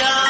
Yeah.